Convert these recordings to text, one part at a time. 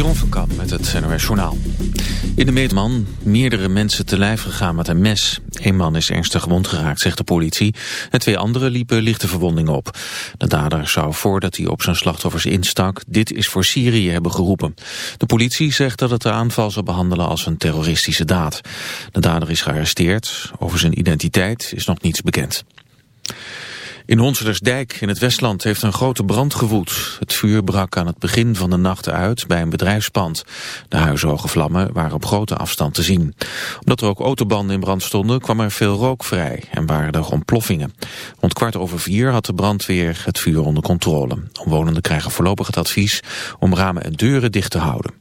Jeroen van met het NOS Journaal. In de meetman meerdere mensen te lijf gegaan met een mes. Een man is ernstig gewond geraakt, zegt de politie. En twee anderen liepen lichte verwondingen op. De dader zou voordat hij op zijn slachtoffers instak... dit is voor Syrië hebben geroepen. De politie zegt dat het de aanval zal behandelen als een terroristische daad. De dader is gearresteerd. Over zijn identiteit is nog niets bekend. In Honseldersdijk in het Westland heeft een grote brand gewoed. Het vuur brak aan het begin van de nacht uit bij een bedrijfspand. De huishoge vlammen waren op grote afstand te zien. Omdat er ook autobanden in brand stonden kwam er veel rook vrij en waren er ontploffingen. Rond kwart over vier had de brandweer het vuur onder controle. Omwonenden krijgen voorlopig het advies om ramen en deuren dicht te houden.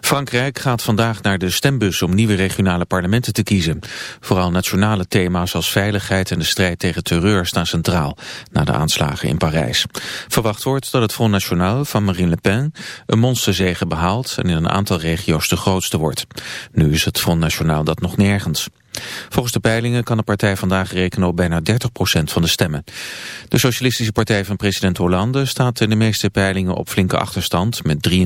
Frankrijk gaat vandaag naar de stembus om nieuwe regionale parlementen te kiezen. Vooral nationale thema's als veiligheid en de strijd tegen terreur staan centraal, na de aanslagen in Parijs. Verwacht wordt dat het Front National van Marine Le Pen een monsterzege behaalt en in een aantal regio's de grootste wordt. Nu is het Front National dat nog nergens. Volgens de peilingen kan de partij vandaag rekenen op bijna 30% van de stemmen. De Socialistische Partij van president Hollande staat in de meeste peilingen op flinke achterstand met 23%.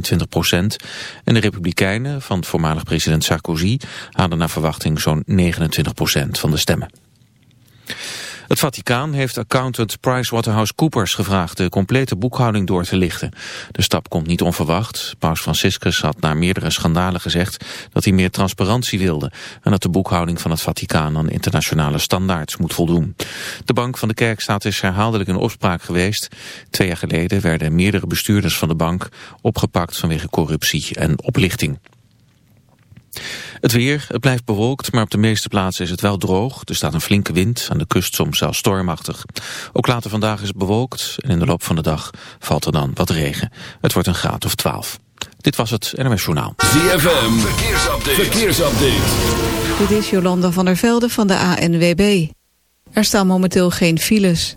En de Republikeinen van voormalig president Sarkozy halen naar verwachting zo'n 29% van de stemmen. Het Vaticaan heeft accountant PricewaterhouseCoopers gevraagd de complete boekhouding door te lichten. De stap komt niet onverwacht. Paus Franciscus had na meerdere schandalen gezegd dat hij meer transparantie wilde en dat de boekhouding van het Vaticaan aan internationale standaards moet voldoen. De bank van de kerkstaat is herhaaldelijk in opspraak geweest. Twee jaar geleden werden meerdere bestuurders van de bank opgepakt vanwege corruptie en oplichting. Het weer, het blijft bewolkt, maar op de meeste plaatsen is het wel droog. Er staat een flinke wind, aan de kust soms zelfs stormachtig. Ook later vandaag is het bewolkt en in de loop van de dag valt er dan wat regen. Het wordt een graad of 12. Dit was het NMS Journaal. ZFM, verkeersupdate. verkeersupdate. Dit is Jolanda van der Velde van de ANWB. Er staan momenteel geen files.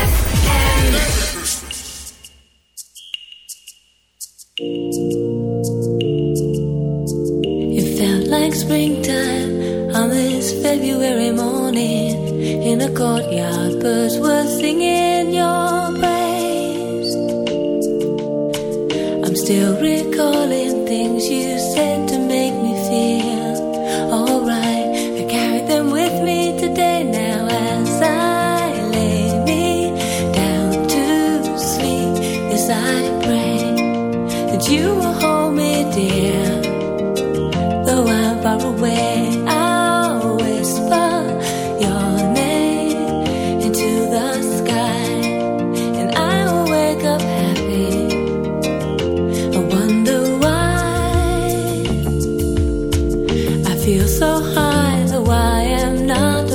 So though I am not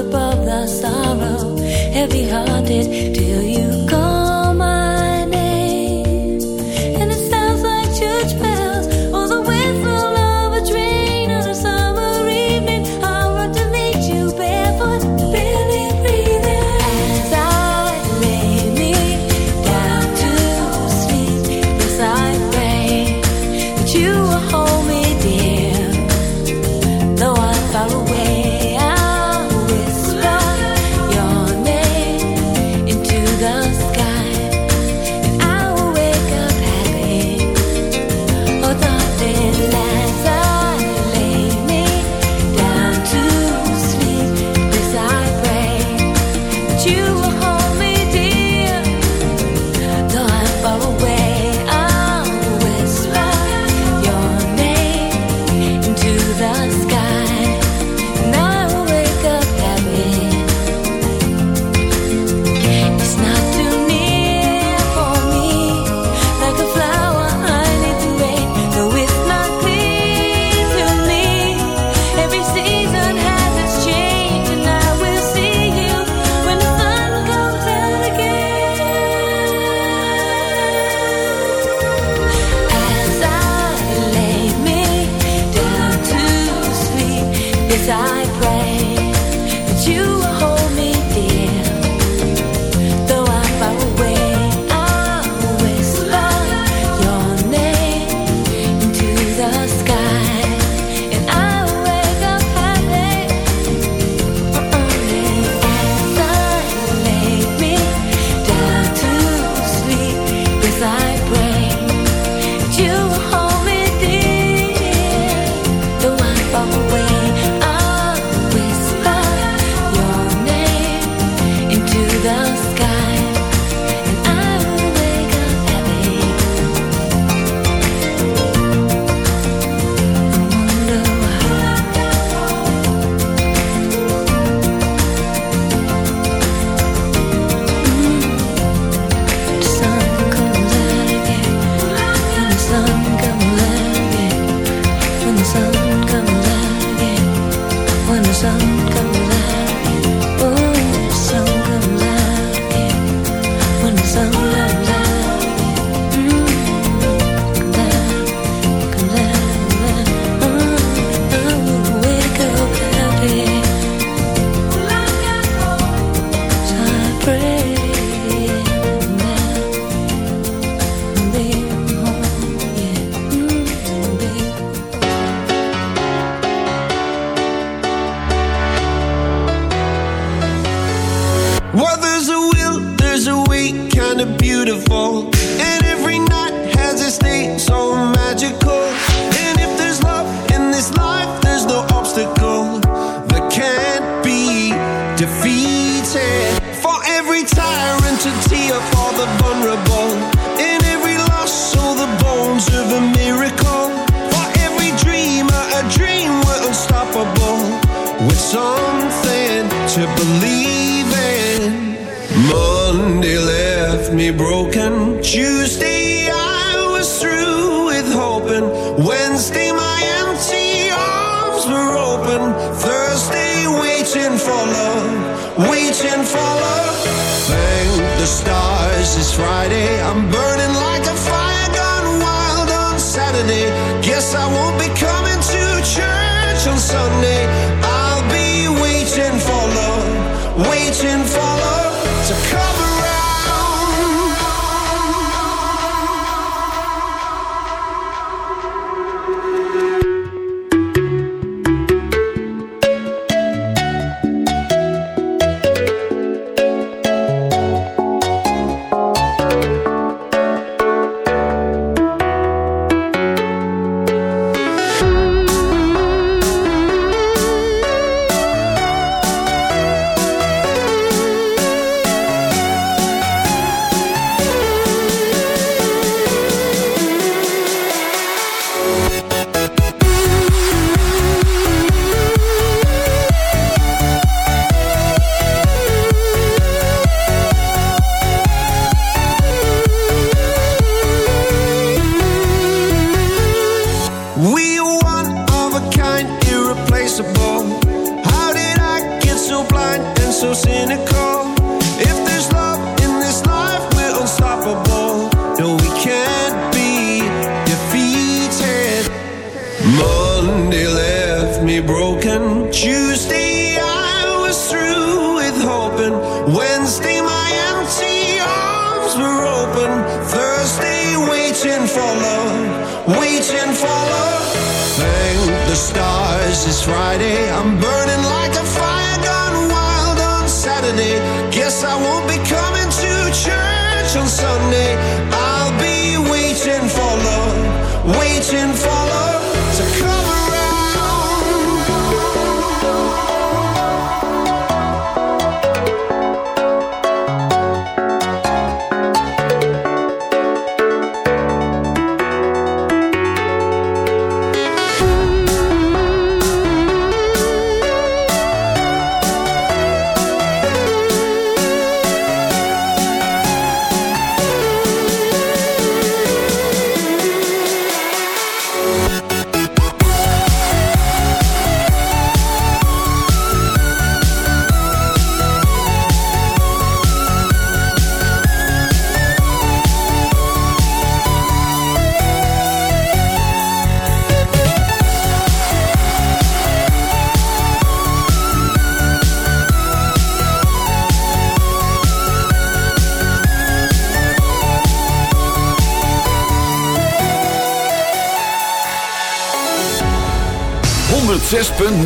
it's Friday. I'm burning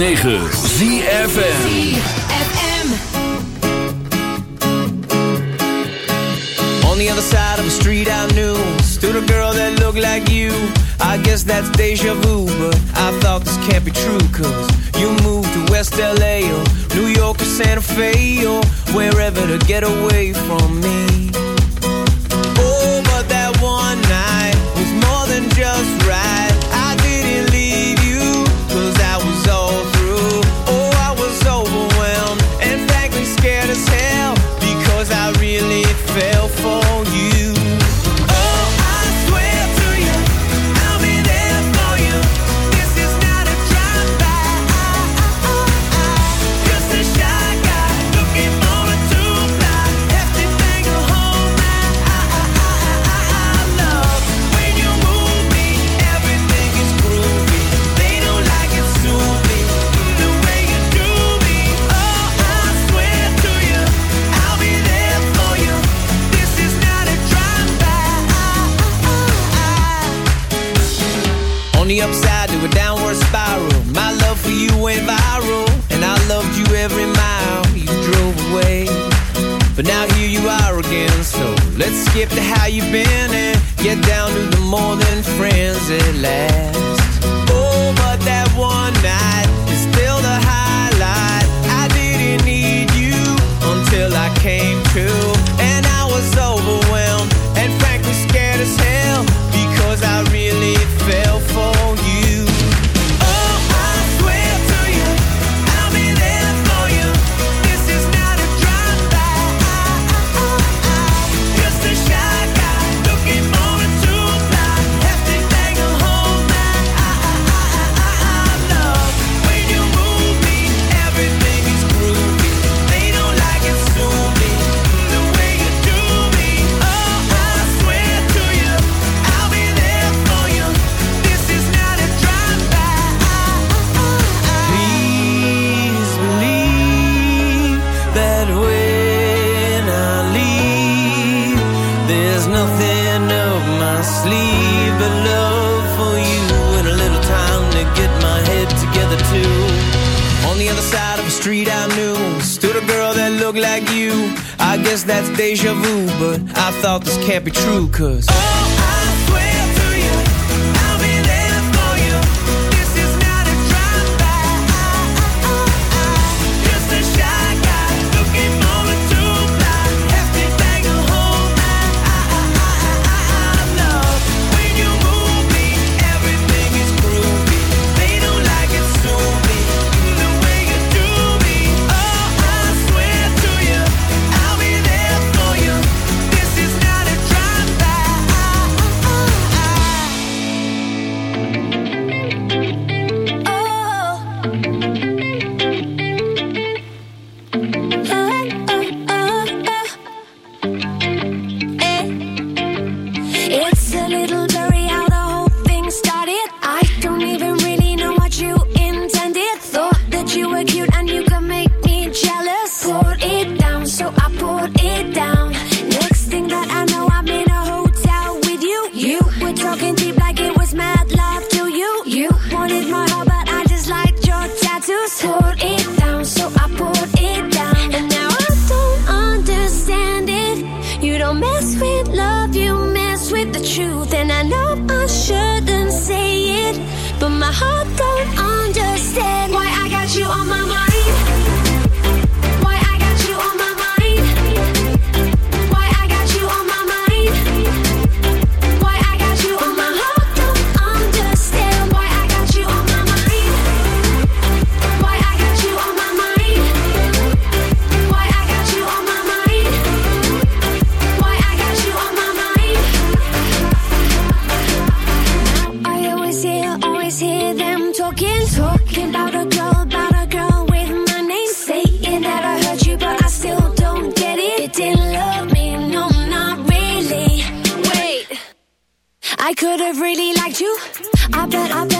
9. cause oh. I really liked you. I bet, I bet.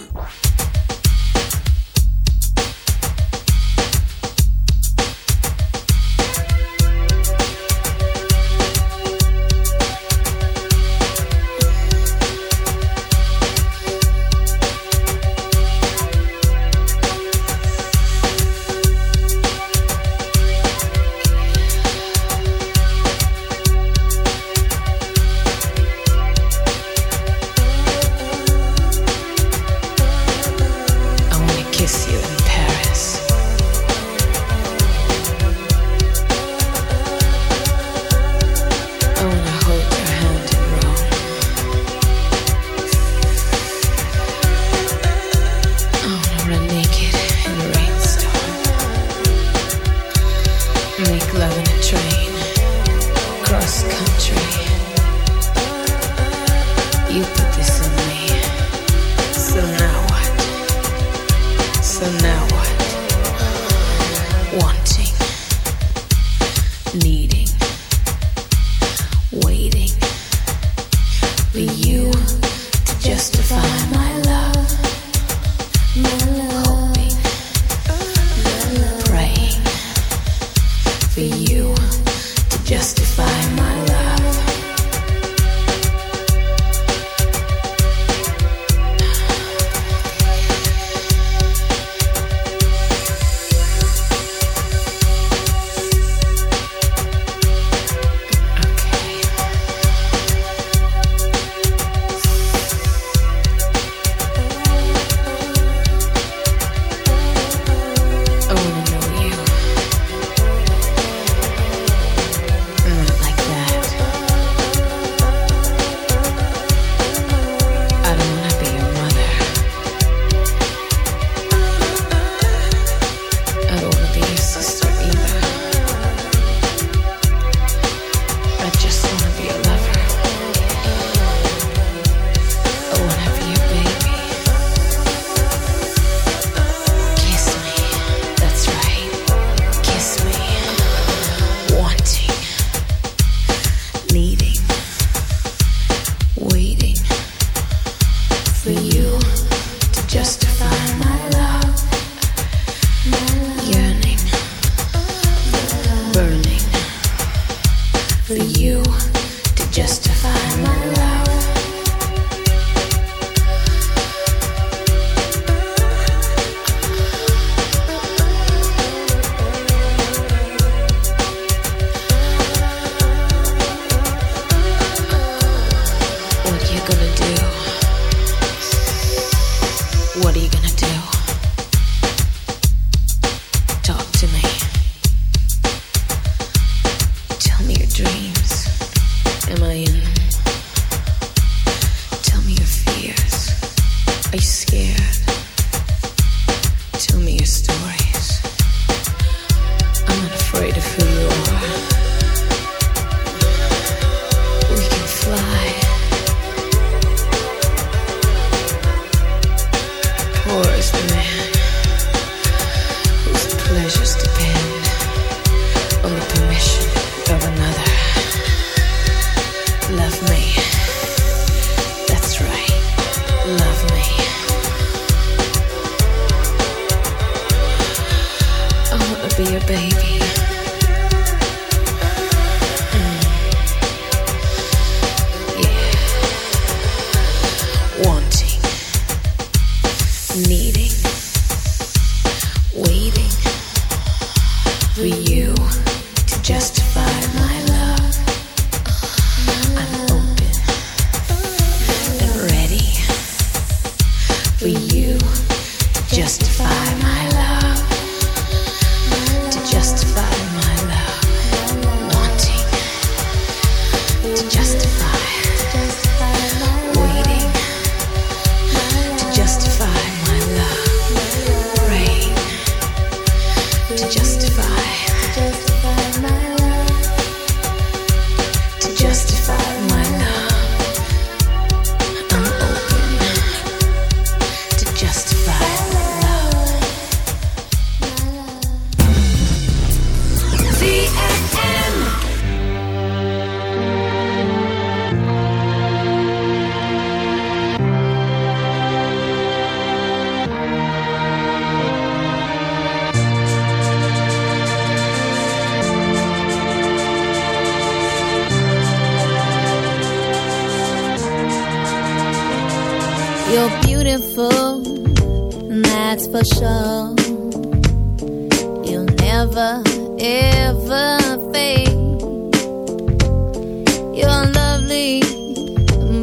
the man whose pleasures depend on the permission of another. Love me. That's right. Love me. I want to be a baby.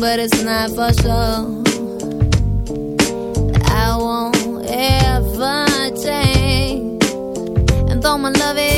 but it's not for sure. I won't ever change, and though my love is.